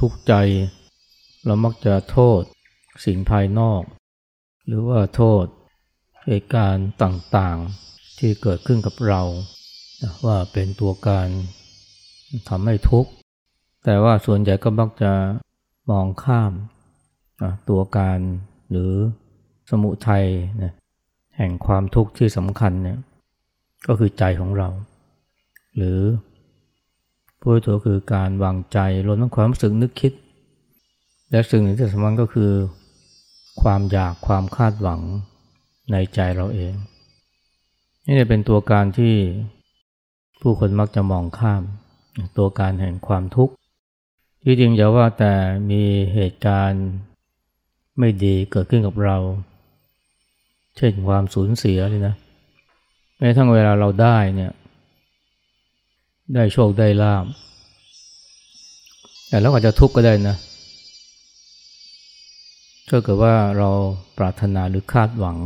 ทุกข์ใจ เรามักจะโทษสิ่งภายนอก หรือว่าโทษเหตุการณ์ต่างๆที่เกิดขึ้นกับเรา ว่าเป็นตัวการทำให้ทุกข์ แต่ว่าส่วนใหญ่ก็มักจะมองข้ามตัวการหรือสมุทัยแห่งความทุกข์ที่สำคัญเนี่ยก็คือใจของเรา หรือ พูดตัวคือการวางใจรวมทั้งความรู้สึกนึกคิด และสิ่งหนึ่งที่สำคัญก็คือ ความอยากความคาดหวังในใจเราเอง นี่เป็นตัวการที่ผู้คนมักจะมองข้าม ตัวการแห่งความทุกข์ที่จริงอย่าว่าแต่มีเหตุการณ์ไม่ดีเกิดขึ้นกับเรา เช่นความสูญเสียเลยนะแม้ทั้งเวลาเราได้เนี่ย ได้โชคได้ลาบแต่เราอาจจะทุกข์ก็ได้นะถ้าเกิดว่าเราปรารถนาหรือคาดหวัง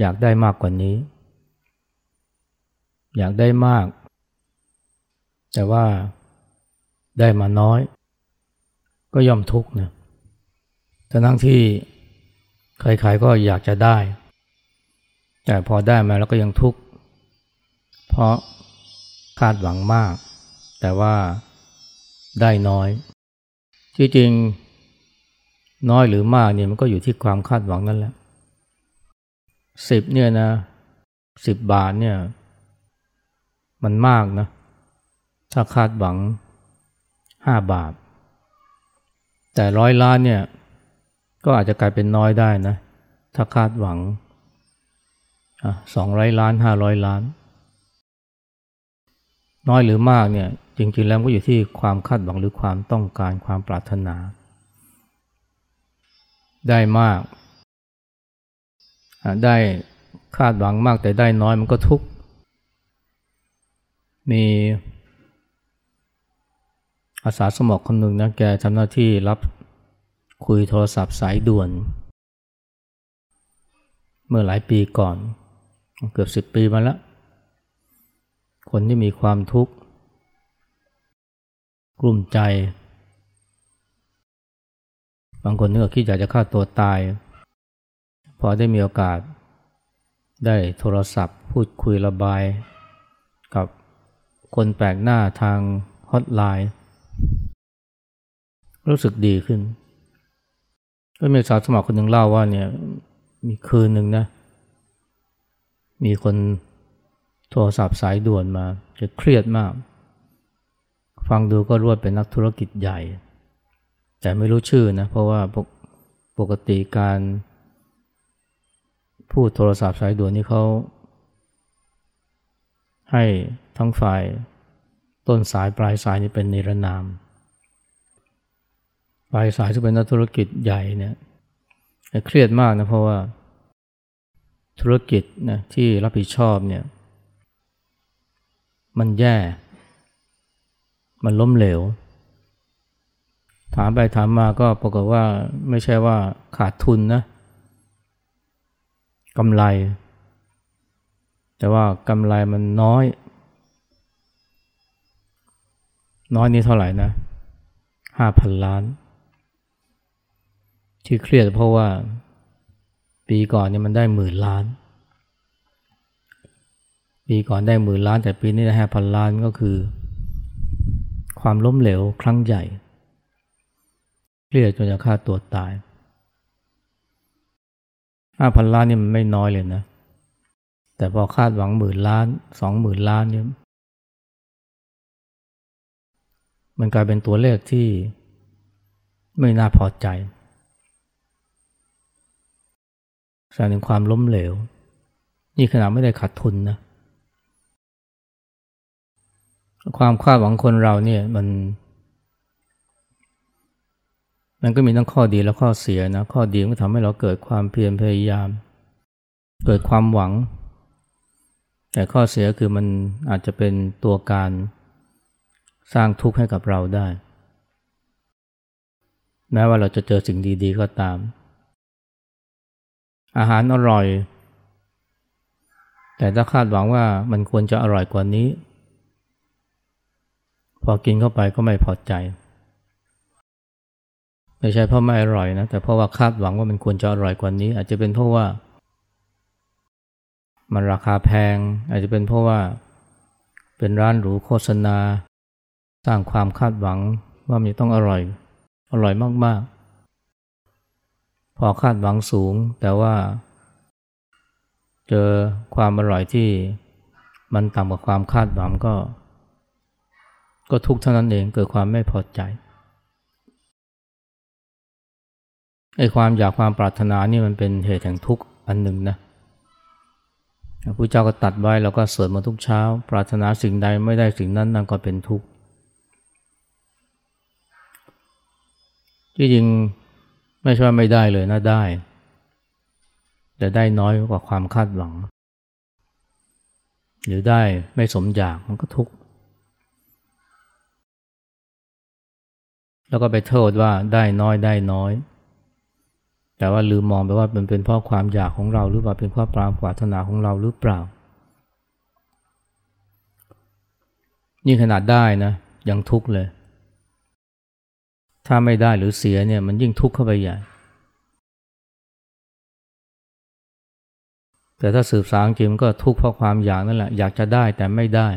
อยากได้มากกว่านี้ อยากได้มาก แต่ว่าได้มาน้อย ก็ย่อมทุกข์นะทั้งที่ใครๆก็อยากจะได้ แต่พอได้มาแล้วก็ยังทุกข์เพราะ คาดหวังมาก แต่ว่าได้น้อย ที่จริงน้อยหรือมากเนี่ยมันก็อยู่ที่ความคาดหวังนั่นแหละสิบเนี่ยนะสิบบาทเนี่ยมันมากนะ ถ้าคาดหวังห้าบาท แต่ร้อยล้านเนี่ยก็อาจจะกลายเป็นน้อยได้นะ ถ้าคาดหวังสองร้อยล้านห้าร้อยล้าน น้อยหรือมากเนี่ยจริงๆแล้วก็อยู่ที่ความคาดหวังหรือความต้องการความปรารถนา ได้มาก ได้คาดหวังมากแต่ได้น้อยมันก็ทุกข์ มีอาสาสมัครคนหนึ่งนะแกทำหน้าที่รับคุยโทรศัพท์สายด่วน เมื่อหลายปีก่อน เกือบสิบปีมาแล้ว คนที่มีความทุกข์กลุ่มใจ บางคนนึกคิดอยากจะฆ่าตัวตาย พอได้มีโอกาส ได้โทรศัพท์ พูดคุยระบาย กับคนแปลกหน้าทางฮอตไลน์ รู้สึกดีขึ้น ก็มีสาวสมัครคนหนึ่งเล่าว่าเนี่ยมีคืนหนึ่งนะ มีคน โทรศัพท์สายด่วนมาจะเครียดมาก ฟังดูก็รว่าเป็นนักธุรกิจใหญ่ แต่ไม่รู้ชื่อนะ เพราะว่าปกปกติการพูดโทรศัพท์สายด่วนนี่เขาให้ทั้งฝ่ายต้นสายปลายสายนี่เป็นนิรนาม ปลายสายที่เป็นนักธุรกิจใหญ่เนี่ยเครียดมากนะเพราะว่าธุรกิจนะที่รับผิดชอบเนี่ย มันแย่ มันล้มเหลว ถามไปถามมาก็ปรากฏว่าไม่ใช่ว่าขาดทุนนะกำไร แต่ว่ากำไรมันน้อย น้อยนี้เท่าไหร่นะห้าพันล้าน ที่เครียดเพราะว่า ปีก่อนเนี่ยมันได้หมื่นล้าน ปีก่อนได้หมื่นล้าน แต่ปีนี้ได้ห้าพันล้านก็คือ ความล้มเหลวครั้งใหญ่เครียดจนจะฆ่าตัวตายห้าพันล้านนี่มันไม่น้อยเลยนะ แต่พอคาดหวังหมื่นล้านสองหมื่นล้านเนี่ยมันกลายเป็นตัวเลขที่ไม่น่าพอใจแสดงความล้มเหลว นี่ขนาดไม่ได้ขาดทุนนะ ความคาดหวังคนเราเนี่ยมัน มันก็มีทั้งข้อดีและข้อเสียนะ ข้อดีมันทำให้เราเกิดความเพียรพยายาม เกิดความหวัง แต่ข้อเสียคือมันอาจจะเป็นตัวการสร้างทุกข์ให้กับเราได้ แม้ว่าเราจะเจอสิ่งดี ๆ ก็ตาม อาหารอร่อย แต่ถ้าคาดหวังว่ามันควรจะอร่อยกว่านี้ พอกินเข้าไปก็ไม่พอใจ ไม่ใช่เพราะไม่อร่อยนะ แต่เพราะว่าคาดหวังว่ามันควรจะอร่อยกว่านี้ อาจจะเป็นเพราะว่า มันราคาแพง อาจจะเป็นเพราะว่า เป็นร้านหรูโฆษณา สร้างความคาดหวังว่ามันต้องอร่อย อร่อยมากๆ พอคาดหวังสูง แต่ว่า เจอความอร่อยที่มันต่ำกว่าความคาดหวังก็ ก็ทุกข์เท่านั้นเองเกิดความไม่พอใจไอ้ความอยากความปรารถนานี่มันเป็นเหตุแห่งทุกข์อันหนึ่งนะพระเจ้าก็ตัดไว้แล้วก็สวดมาทุกเช้า ปรารถนาสิ่งใดไม่ได้สิ่งนั้นนั่นก็เป็นทุกข์ที่จริงไม่ใช่ว่าไม่ได้เลยนะได้ แต่ได้น้อยกว่าความคาดหวัง หรือได้ไม่สมอยากมันก็ทุกข์ แล้วก็ไปโทษว่าได้น้อยได้น้อย แต่ว่าลืมมองไปว่ามันเป็นเพราะความอยากของเราหรือว่าเป็นเพราะความปรารถนาของเราหรือเปล่า นี่ขนาดได้นะยังทุกข์เลย ถ้าไม่ได้หรือเสียเนี่ยมันยิ่งทุกข์เข้าไปใหญ่แต่ถ้าสืบสางจริงก็ทุกข์เพราะความอยากนั่นแหละอยากจะได้แต่ไม่ได้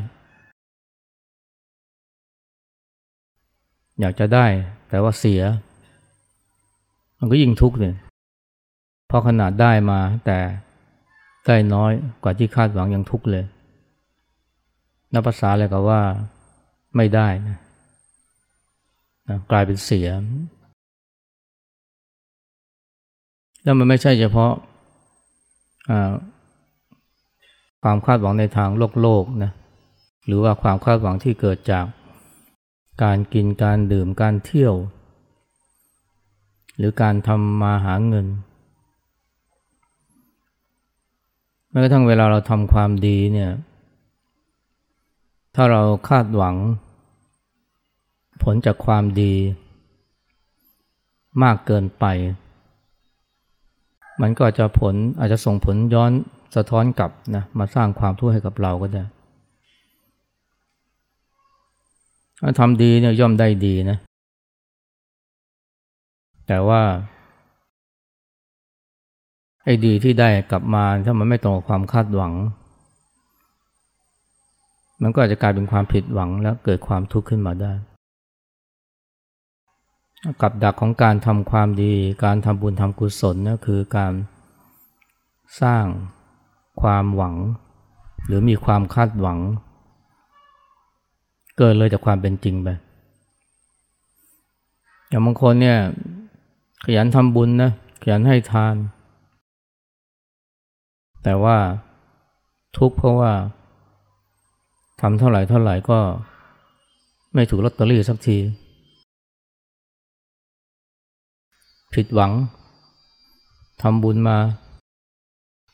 อยากจะได้แต่ว่าเสีย มันก็ยิ่งทุกข์เลยเพราะขนาดได้มาแต่ได้น้อยกว่าที่คาดหวังยังทุกข์เลยนับภาษาเลยกับว่าไม่ได้นะนะกลายเป็นเสีย แล้วมันไม่ใช่เฉพาะความคาดหวังในทางโลกโลกนะหรือว่าความคาดหวังที่เกิดจาก การกินการดื่มการเที่ยว หรือการทำมาหาเงินแม้กระทั่งเวลาเราทำความดีเนี่ยถ้าเราคาดหวัง ผลจากความดี มากเกินไป มันก็จะผลอาจจะส่งผลย้อนสะท้อนกลับนะมาสร้างความทุกข์ให้กับเราก็ได้ถ้า ทำดีเนี่ยย่อมได้ดีนะ แต่ว่าไอ้ดีที่ได้กลับมาถ้ามันไม่ตรงกับความคาดหวัง มันก็อาจจะกลายเป็นความผิดหวังแล้วเกิดความทุกข์ขึ้นมาได้ กับดักของการทำความดี การทำบุญทำกุศลนะคือการสร้างความหวัง หรือมีความคาดหวัง เกินเลยจากความเป็นจริงไปอย่างบางคนเนี่ย ขยันทำบุญนะขยันให้ทาน แต่ว่าทุกข์เพราะว่าทำเท่าไหร่เท่าไหร่ก็ไม่ถูกลอตเตอรี่สักที ผิดหวังทำบุญมา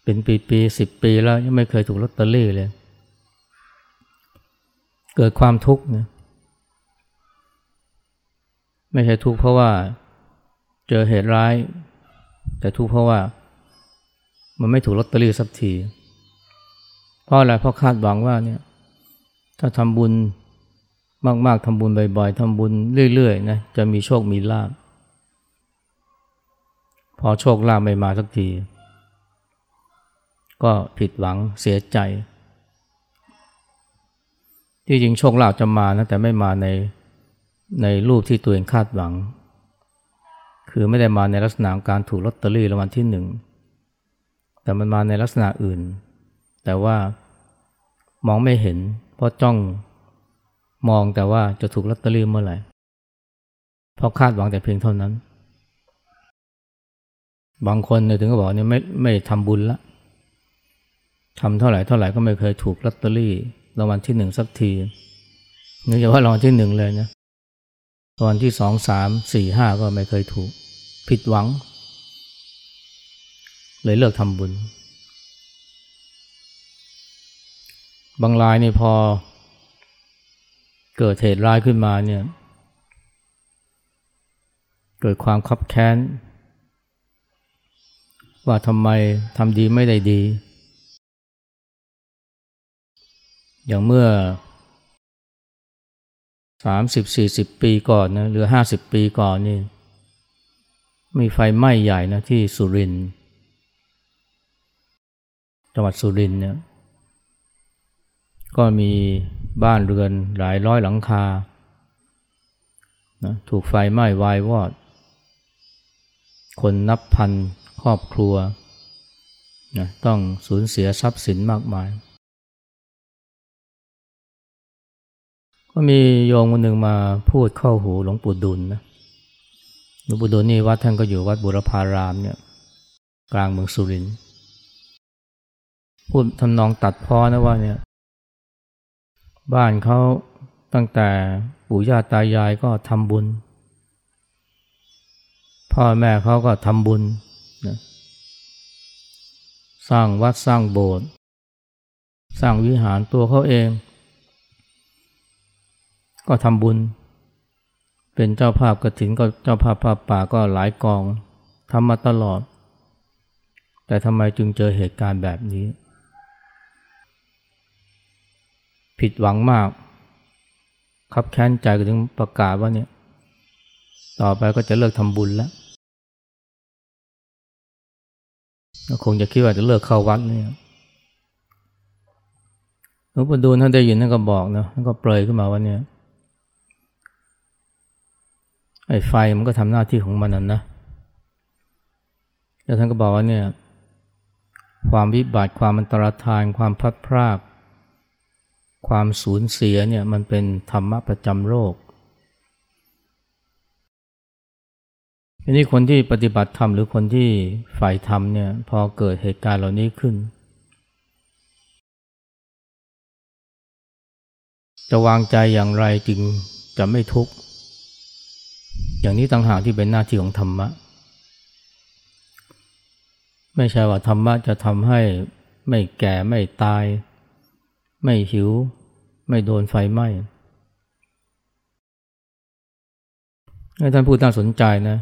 เป็นปีๆสิบปีแล้วยังไม่เคยถูกลอตเตอรี่เลย เกิดความทุกข์นะไม่ใช่ทุกข์เพราะว่าเจอเหตุร้าย แต่ทุกข์เพราะว่า มันไม่ถูกลอตเตอรี่สักที เพราะอะไรเพราะคาดหวังว่าเนี่ย ถ้าทำบุญมากๆทำบุญบ่อยๆทำบุญเรื่อยๆนะจะมีโชคมีลาภพอโชคลาภไม่มาสักที ก็ผิดหวังเสียใจ ที่จริงโชคลาภจะมานะแต่ไม่มาในในรูปที่ตัวเองคาดหวัง คือไม่ได้มาในลักษณะการถูกลอตเตอรี่รางวัลที่หนึ่งแต่มันมาในลักษณะอื่น แต่ว่ามองไม่เห็น เพราะจ้องมองแต่ว่าจะถูกลอตเตอรี่เมื่อไหร่เพราะคาดหวังแต่เพียงเท่านั้น บางคนเนี่ยถึงก็บอกเนี่ยไม่ไม่ทำบุญละทำเท่าไหร่เท่าไหร่ก็ไม่เคยถูกลอตเตอรี่ รางวัลที่หนึ่งสักทีนึกว่ารางวัลที่หนึ่งเลยนะรางวัลที่สองสามสี่ห้าก็ไม่เคยถูก ผิดหวัง เลยเลิกทำบุญ บางรายนี่พอ เกิดเหตุร้ายขึ้นมาเนี่ย เกิดความคับแค้น ว่าทำไมทำดีไม่ได้ดี อย่างเมื่อสามสิบสี่สิบปีก่อนนะหรือห้าสิบปีก่อนนี่มีไฟไหม้ใหญ่นะที่สุรินทร์จังหวัดสุรินทร์เนี่ยก็มีบ้านเรือนหลายร้อยหลังคานะถูกไฟไหม้วายวอด คนนับพันครอบครัวนะต้องสูญเสียทรัพย์สินมากมาย ก็มีโยมคนหนึ่งมาพูดเข้าหูหลวงปู่ดุลนะหลวงปู่ดูลนี่วัดท่านก็อยู่วัดบุรพารามเนี่ยกลางเมืองสุรินทร์พูดทำนองตัดพ้อนะว่าเนี่ย บ้านเขาตั้งแต่ปู่ย่าตายายก็ทำบุญ พ่อแม่เขาก็ทำบุญนะสร้างวัดสร้างโบสถ์สร้างวิหารตัวเขาเอง ก็ทำบุญ เป็นเจ้าภาพกระถินก็เจ้าภาพภาพป่าก็หลายกองทำมาตลอด แต่ทำไมจึงเจอเหตุการณ์แบบนี้ ผิดหวังมาก ครับแค้นใจก็ถึงประกาศว่าเนี่ย ต่อไปก็จะเลิกทำบุญแล้วคงจะคิดว่าจะเลิกเข้าวัดเนี่ยหลวงปู่ดูลท่านได้ยินท่านก็บอกนะท่านก็เปรยขึ้นมาว่าเนี่ย ไอ้ไฟมันก็ทำหน้าที่ของมันนั่นนะ แล้วท่านก็บอกว่าเนี่ย ความวิบัติความอันตรธาน ความพัดพราก ความสูญเสียเนี่ยมันเป็นธรรมะประจำโลกทีนี้คนที่ปฏิบัติธรรมหรือคนที่ฝ่ายธรรมเนี่ยพอเกิดเหตุการณ์เหล่านี้ขึ้น จะวางใจอย่างไรจึงจะไม่ทุกข์ อย่างนี้ต่างหากที่เป็นหน้าที่ของธรรมะ ไม่ใช่ว่าธรรมะจะทำให้ไม่แก่ไม่ตาย ไม่หิว ไม่โดนไฟไหม้ให้ท่านผู้ตั้งสนใจนะ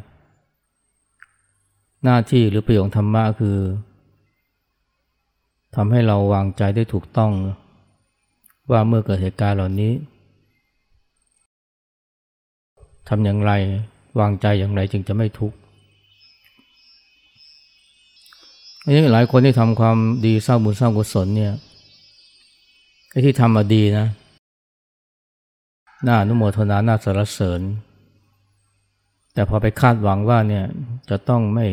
หน้าที่หรือประโยชน์ธรรมะคือทำให้เราวางใจได้ถูกต้อง ว่าเมื่อเกิดเหตุการณ์เหล่านี้ำอย่างไรวางใจอย่างไรจึงจะไม่ทุกข์อันนี้หลายคนที่ทำความดีสร้างบุญสร้างกุศลเนี่ยไอ้ที่ทำมาดีนะน่านุโมทนาน่าสรรเสริญ แต่พอไปคาดหวังว่าเนี่ยจะต้องไม่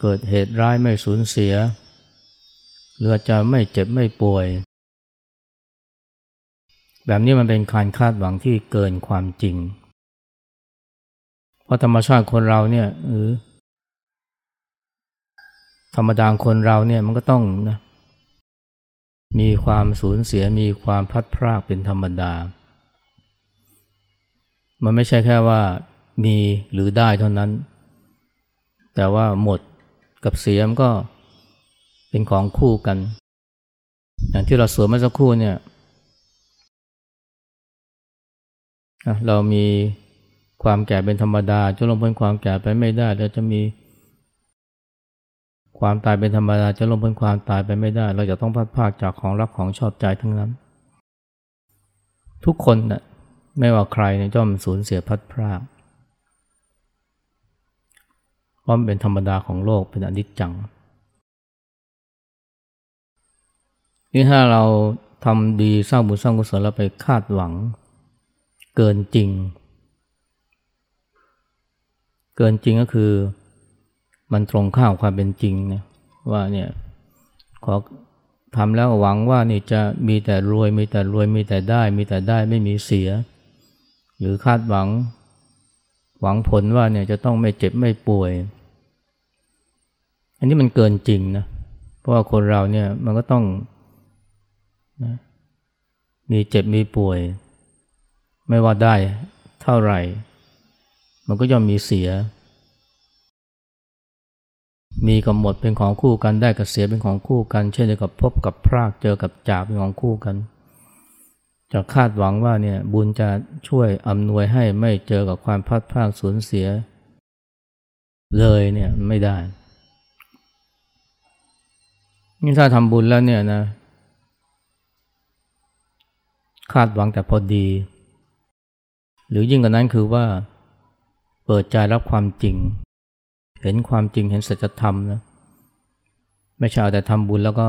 เกิดเหตุร้ายไม่สูญเสียหรือจะไม่เจ็บไม่ป่วย แบบนี้มันเป็นการคาดหวังที่เกินความจริง เพราะธรรมชาติคนเราเนี่ยหรือธรรมดาคนเราเนี่ยมันก็ต้องนะมีความสูญเสียมีความพัดพรากเป็นธรรมดา มันไม่ใช่แค่ว่ามีหรือได้เท่านั้น แต่ว่าหมดกับเสียมก็เป็นของคู่กัน อย่างที่เราสวดเมื่อสักครู่เนี่ยเรามี ความแก่เป็นธรรมดาจะลงพ้นความแก่ไปไม่ได้แล้วจะมีความตายเป็นธรรมดาจะลงพ้นความตายไปไม่ได้ เราจะต้องพัดภาคจากของรักของชอบใจทั้งนั้น ทุกคนนะ่ะไม่ว่าใครเนี่ยจะมสูญเสียพัดพรากเพราะมันเป็นธรรมดาของโลกเป็นอนิจจังนี่ถ้าเราทำดีสร้างบุญสร้างกุศลเราไปคาดหวัง เกินจริง เกินจริงก็คือมันตรงข้ามความเป็นจริงนะว่าเนี่ยขอทำแล้วหวังว่านี่จะมีแต่รวย มีแต่รวยมีแต่ได้ มีแต่ได้ไม่มีเสีย หรือคาดหวัง หวังผลว่าเนี่ยจะต้องไม่เจ็บไม่ป่วย อันนี้มันเกินจริงนะเพราะว่าคนเราเนี่ยมันก็ต้องนะมีเจ็บมีป่วย ไม่ว่าได้เท่าไหร่ มันก็ย่อมมีเสีย มีกับหมดเป็นของคู่กันได้กับเสียเป็นของคู่กัน เช่นเดียวกับพบกับพรากเจอกับจากเป็นของคู่กันจะคาดหวังว่าเนี่ยบุญจะช่วยอำนวยให้ไม่เจอกับความพัดพลาดสูญเสีย เลยเนี่ยไม่ได้นี่ถ้าทำบุญแล้วเนี่ยนะคาดหวังแต่พอดี หรือยิ่งกว่านั้นคือว่า เปิดใจรับความจริง เห็นความจริงเห็นสัจธรรมนะไม่ใช่เอาแต่ทำบุญแล้วก็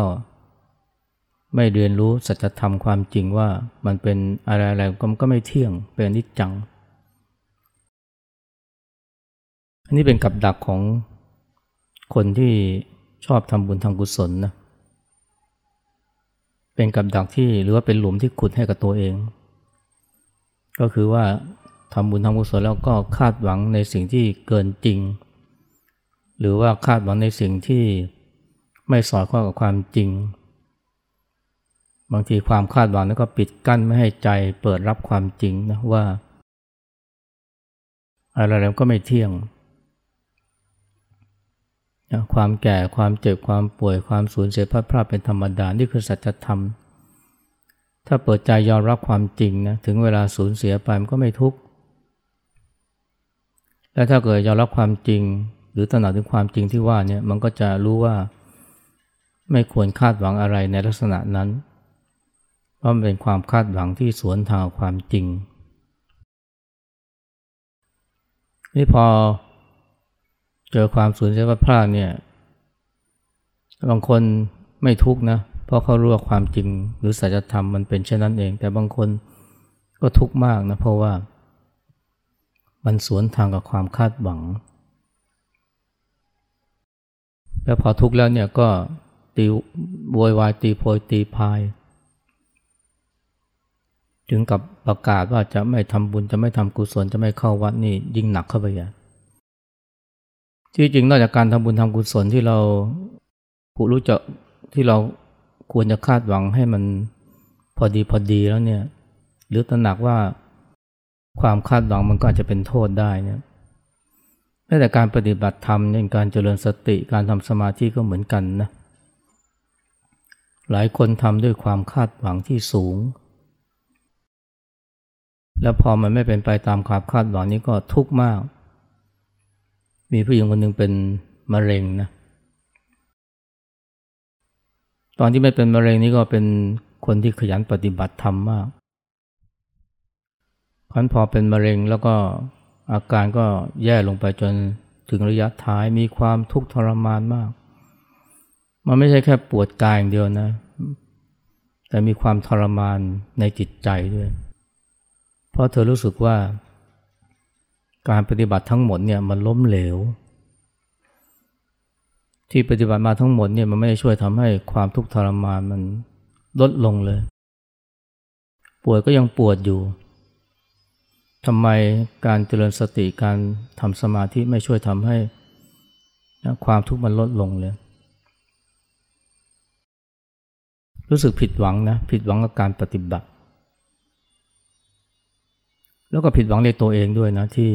ไม่เรียนรู้สัจธรรมความจริงว่ามันเป็นอะไรอะไรก็ไม่เที่ยงเป็นนิจจัง อันนี้เป็นกับดักของคนที่ชอบทำบุญทำกุศลนะเป็นกับดักที่หรือว่าเป็นหลุมที่ขุดให้กับตัวเอง ก็คือว่า ทำบุญทำกุศลแล้วก็คาดหวังในสิ่งที่เกินจริง หรือว่าคาดหวังในสิ่งที่ไม่สอดคล้องกับความจริง บางทีความคาดหวังนั้นก็ปิดกั้นไม่ให้ใจเปิดรับความจริงนะว่า อะไรแล้วก็ไม่เที่ยงความแก่ความเจ็บความป่วยความสูญเสียพลาดพลาดเป็นธรรมดา นี่คือสัจธรรม ถ้าเปิดใจยอมรับความจริงนะถึงเวลาสูญเสียไปมันก็ไม่ทุกข์ และถ้าเกิดยอมรับความจริง หรือตระหนักถึงความจริงที่ว่าเนี่ยมันก็จะรู้ว่าไม่ควรคาดหวังอะไรในลักษณะนั้นเพราะมันเป็นความคาดหวังที่สวนทางความจริงนี่พอเจอความสูญเสียพลาดเนี่ยบางคนไม่ทุกนะ เพราะเขารู้ว่าความจริงหรือสัจธรรมมันเป็นเช่นนั้นเอง แต่บางคนก็ทุกข์มากนะ เพราะว่า มันสวนทางกับความคาดหวัง แล้วพอทุกข์แล้วเนี่ยก็ตีโวยวายตีโพยตีพาย ถึงกับประกาศว่าจะไม่ทำบุญจะไม่ทำกุศลจะไม่เข้าวัดนี่ยิ่งหนักเข้าไปใหญ่ที่จริงนอกจากการทำบุญทำกุศลที่เราผู้รู้จักที่เราควรจะคาดหวังให้มันพอดีพอดีแล้วเนี่ย หรือตระหนักว่า ความคาดหวังมันก็อาจจะเป็นโทษได้นี่ยแม้แต่การปฏิบัติธรรมในการเจริญสติการทำสมาธิก็เหมือนกันนะหลายคนทำด้วยความคาดหวังที่สูง แล้วพอมันไม่เป็นไปตามความคาดหวังนี้ก็ทุกข์มาก มีผู้หญิงคนหนึ่งเป็นมะเร็งนะ ตอนที่ไม่เป็นมะเร็งนี้ก็เป็นคนที่ขยันปฏิบัติธรรมมาก คันพอเป็นมะเร็งแล้วก็อาการก็แย่ลงไปจนถึงระยะท้ายมีความทุกข์ทรมานมาก มันไม่ใช่แค่ปวดกายอย่างเดียวนะ แต่มีความทรมานในจิตใจด้วย เพราะเธอรู้สึกว่า การปฏิบัติทั้งหมดเนี่ยมันล้มเหลว ที่ปฏิบัติมาทั้งหมดเนี่ยมันไม่ได้ช่วยทำให้ความทุกข์ทรมานมันลดลงเลย ปวดก็ยังปวดอยู่ ทำไมการเจริญสติการทำสมาธิไม่ช่วยทำให้ความทุกข์มันลดลงเลยรู้สึกผิดหวังนะผิดหวังกับการปฏิบัติ แล้วก็ผิดหวังในตัวเองด้วยนะที่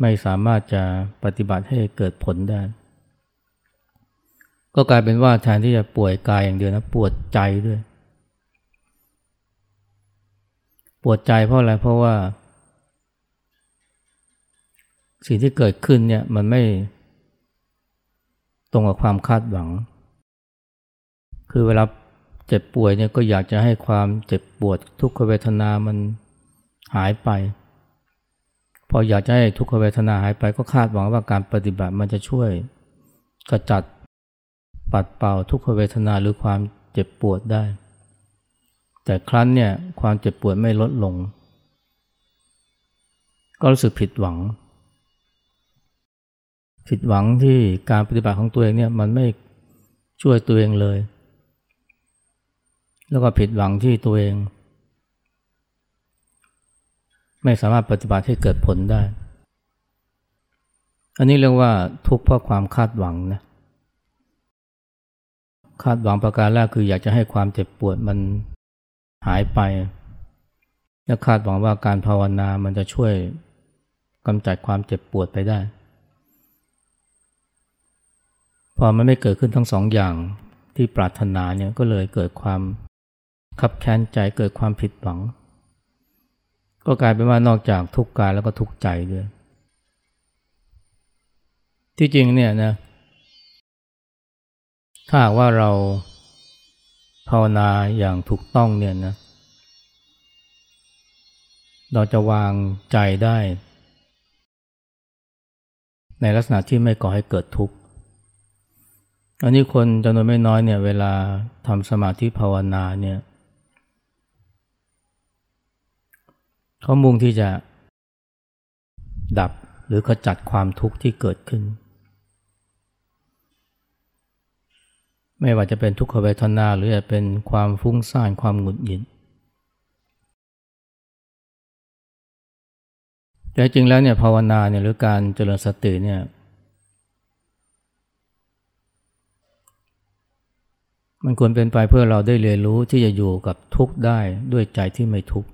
ไม่สามารถจะปฏิบัติให้เกิดผลได้ ก็กลายเป็นว่าแทนที่จะป่วยกายอย่างเดียวนะปวดใจด้วย ปวดใจเพราะอะไรเพราะว่า สิ่งที่เกิดขึ้นเนี่ยมันไม่ตรงกับความคาดหวัง คือเวลาเจ็บป่วยเนี่ยก็อยากจะให้ความเจ็บปวดทุกขเวทนามันหายไป พออยากจะให้ทุกขเวทนาหายไปก็คาดหวังว่าการปฏิบัติมันจะช่วยกระจัดปัดเป่าทุกขเวทนาหรือความเจ็บปวดได้ แต่ครั้นเนี่ยความเจ็บปวดไม่ลดลง ก็รู้สึกผิดหวัง ผิดหวังที่การปฏิบัติของตัวเองเนี่ยมันไม่ช่วยตัวเองเลย แล้วก็ผิดหวังที่ตัวเอง ไม่สามารถปฏิบัติให้เกิดผลได้ อันนี้เรียกว่าทุกข์เพราะความคาดหวังนะคาดหวังประการแรกคืออยากจะให้ความเจ็บปวดมัน หายไป และคาดหวังว่าการภาวนามันจะช่วยกำจัดความเจ็บปวดไปได้ พอมันไม่เกิดขึ้นทั้งสองอย่างที่ปรารถนาเนี่ยก็เลยเกิดความขับแค้นใจเกิดความผิดหวัง ก็กลายเป็นว่านอกจากทุกข์กายแล้วก็ทุกข์ใจด้วย ที่จริงเนี่ยนะถ้าว่าเรา ภาวนาอย่างถูกต้องเนี่ยนะ เราจะวางใจได้ ในลักษณะที่ไม่ก่อให้เกิดทุกข์ อันนี้คนจำนวนไม่น้อยเนี่ย เวลาทำสมาธิภาวนาเนี่ยเขามุ่งที่จะดับหรือขจัดความทุกข์ที่เกิดขึ้น ไม่ว่าจะเป็นทุกขเวทนาหรือจะเป็นความฟุ้งซ่านความหงุดหงิดแต่จริงแล้วเนี่ยภาวนาเนี่ยหรือการเจริญสติเนี่ยมันควรเป็นไปเพื่อเราได้เรียนรู้ที่จะอยู่กับทุกข์ได้ด้วยใจที่ไม่ทุกข์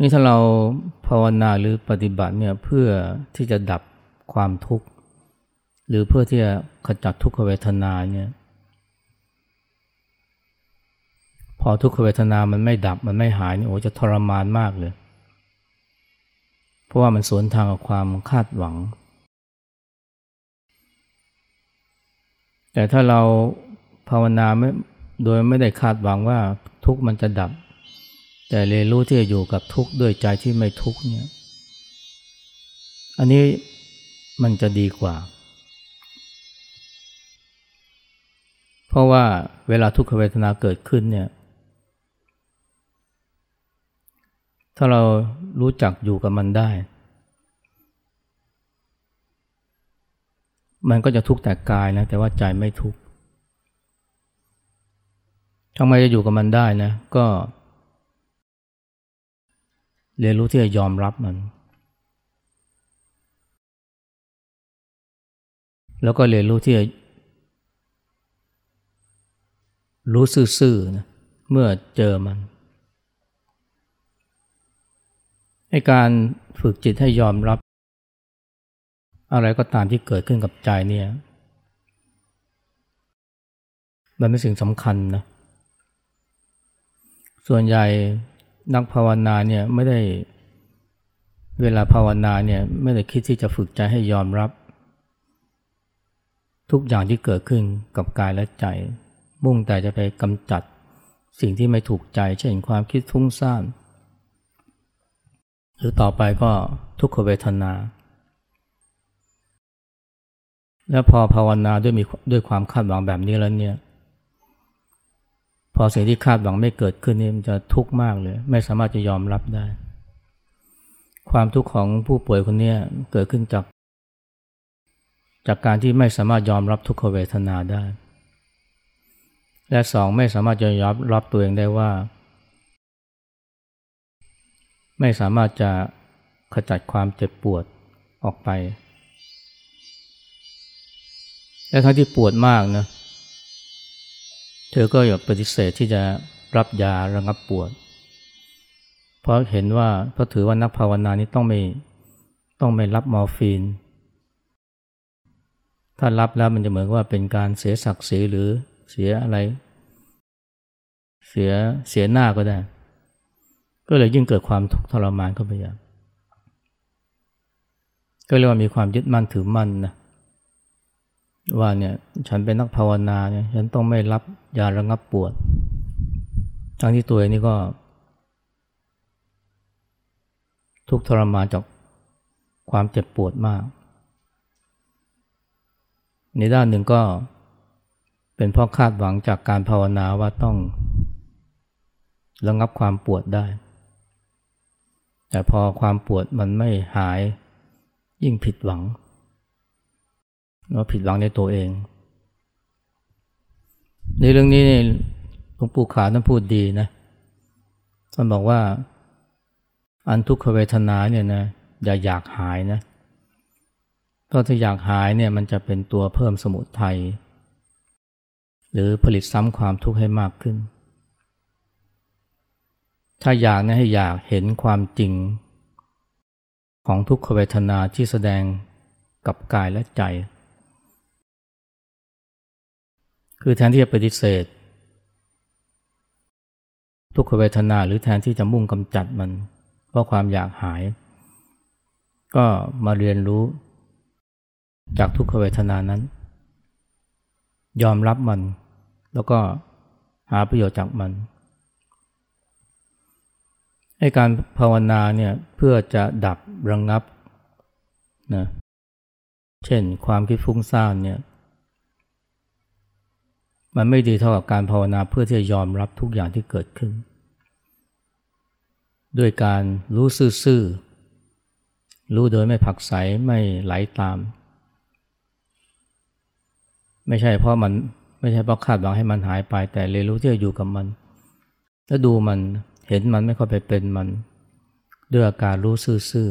นี่ถ้าเราภาวนาหรือปฏิบัติเนี่ยเพื่อที่จะดับความทุกข์ หรือเพื่อที่จะขจัดทุกขเวทนาเนี่ยพอทุกขเวทนามันไม่ดับมันไม่หายนี่โอ้จะทรมานมากเลย เพราะว่ามันสวนทางกับความคาดหวัง แต่ถ้าเราภาวนาไม่โดยไม่ได้คาดหวังว่าทุกมันจะดับ แต่เรียนรู้ที่จะอยู่กับทุกข์ด้วยใจที่ไม่ทุกข์เนี่ย อันนี้มันจะดีกว่า เพราะว่าเวลาทุกขเวทนาเกิดขึ้นเนี่ย ถ้าเรารู้จักอยู่กับมันได้ มันก็จะทุกข์แต่กายนะ แต่ว่าใจไม่ทุกข์ทำไมจะอยู่กับมันได้นะ ก็ เรียนรู้ที่จะยอมรับมัน แล้วก็เรียนรู้ที่จะ รู้ซื่อๆนะเมื่อเจอมันให้การฝึกจิตให้ยอมรับ อะไรก็ตามที่เกิดขึ้นกับใจเนี่ย มันเป็นสิ่งสำคัญนะ ส่วนใหญ่นักภาวนาเนี่ยไม่ได้เวลาภาวนาเนี่ยไม่ได้คิดที่จะฝึกใจให้ยอมรับ ทุกอย่างที่เกิดขึ้นกับกายและใจ มุ่งแต่จะไปกำจัดสิ่งที่ไม่ถูกใจ เช่นความคิดฟุ้งซ่าน หรือต่อไปก็ทุกขเวทนา และพอภาวนาด้วยมีด้วยความคาดหวังแบบนี้แล้วเนี่ย พอสิ่งที่คาดหวังไม่เกิดขึ้นนี่มันจะทุกข์มากเลย ไม่สามารถจะยอมรับได้ ความทุกข์ของผู้ป่วยคนนี้เกิดขึ้นจาก จากการที่ไม่สามารถยอมรับทุกขเวทนาได้ และสองไม่สามารถจะยอมรับตัวเองได้ว่า ไม่สามารถจะขจัดความเจ็บปวดออกไป และทั้งที่ปวดมากนะ เธอก็อย่าปฏิเสธที่จะรับยาระงับปวด เพราะเห็นว่าเพราะถือว่านักภาวนานี้ต้องไม่ต้องไม่รับมอร์ฟีน ถ้ารับแล้วมันจะเหมือนว่าเป็นการเสียศักดิ์ศรีหรือ เสียอะไร เสียเสียหน้าก็ได้ ก็เลยยิ่งเกิดความทุกข์ทรมานเข้าไปอย่างก็เรียกว่ามีความยึดมั่นถือมั่นนะว่าเนี่ยฉันเป็นนักภาวนาเนี่ยฉันต้องไม่รับยาระงับปวด ทั้งที่ตัวเองนี่ก็ ทุกทรมานจากความเจ็บปวดมาก ในด้านหนึ่งก็ เป็นเพราะคาดหวังจากการภาวนาว่าต้องระงับความปวดได้ แต่พอความปวดมันไม่หายยิ่งผิดหวังเราผิดหวังในตัวเอง ในเรื่องนี้หลวงปู่ขาท่านพูดดีนะท่านบอกว่า อันทุกขเวทนาเนี่ยนะอย่าอยากหายนะเพราะถ้าอยากหายเนี่ยมันจะเป็นตัวเพิ่มสมุทัย รือผลิตซ้ำความทุกข์ให้มากขึ้น ถ้าอยากนะให้อยากเห็นความจริง ของทุกขเวทนาที่แสดงกับกายและใจ คือแทนที่จะปฏิเสธ ทุกขเวทนาหรือแทนที่จะมุ่งกำจัดมัน เพราะความอยากหาย ก็มาเรียนรู้ จากทุกขเวทนานั้น ยอมรับมัน แล้วก็หาประโยชน์จากมันให้การภาวนาเนี่ยเพื่อจะดับระงงับนะเช่นความคิดฟุ้งซ่านเนี่ยมันไม่ดีเท่ากับการภาวนาเพื่อที่จะยอมรับทุกอย่างที่เกิดขึ้น ด้วยการรู้ซื่อๆรู้โดยไม่ผักใสไม่ไหลาตาม ไม่ใช่เพราะมัน ไม่ใช่เพราะคาดหวังให้มันหายไป แต่เรียนรู้ที่จะอยู่กับมัน แล้วดูมันเห็นมันไม่ค่อยไปเป็นมัน ด้วยอาการรู้ซื่อ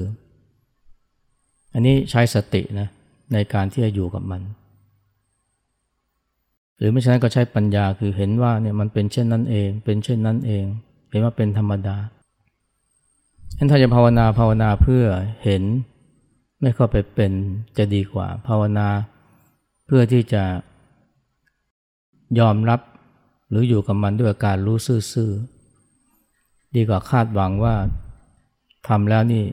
ๆอันนี้ใช้สตินะในการที่จะอยู่กับมัน หรือไม่ใช่ก็ใช้ปัญญาคือเห็นว่าเนี่ยมันเป็นเช่นนั้นเอง เป็นเช่นนั้นเอง เห็นว่าเป็นธรรมดาฉะนั้นถ้าจะภาวนาภาวนาเพื่อเห็นไม่เข้าไปเป็นจะดีกว่า ภาวนาเพื่อที่จะ ยอมรับหรืออยู่กับมันด้วยการรู้ซื่อๆ ดีกว่าคาดหวังว่าทำแล้วนี่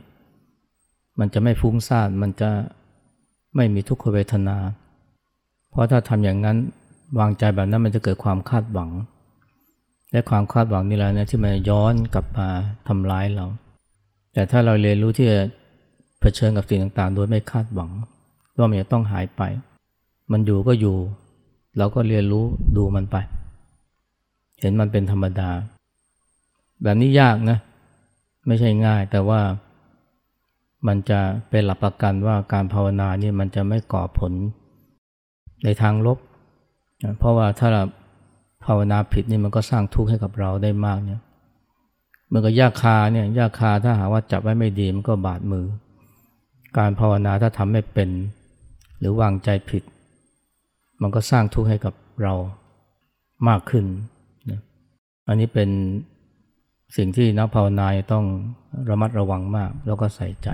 มันจะไม่ฟุ้งซ่านมันจะไม่มีทุกขเวทนา เพราะถ้าทำอย่างนั้นวางใจแบบนั้นมันจะเกิดความคาดหวัง และความคาดหวังนี่แหละนะที่มันย้อนกลับมาทำร้ายเรา แต่ถ้าเราเรียนรู้ที่จะเผชิญกับสิ่งต่างๆ โดยไม่คาดหวังว่ามันจะต้องหายไป มันอยู่ก็อยู่ เราก็เรียนรู้ดูมันไป เห็นมันเป็นธรรมดา แบบนี้ยากนะ ไม่ใช่ง่าย แต่ว่ามันจะเป็นหลักประกันว่าการภาวนานี่มันจะไม่ก่อผลในทางลบ เพราะว่าถ้าเราภาวนาผิดนี่มันก็สร้างทุกข์ให้กับเราได้มากเนี่ยเหมือนกับยาคาเนี่ยยาคาถ้าหาว่าจับไว้ไม่ดีมันก็บาดมือ การภาวนาถ้าทำไม่เป็น หรือวางใจผิด มันก็สร้างทุกข์ให้กับเรามากขึ้นนะอันนี้เป็นสิ่งที่นักภาวนาต้องระมัดระวังมากแล้วก็ใส่ใจ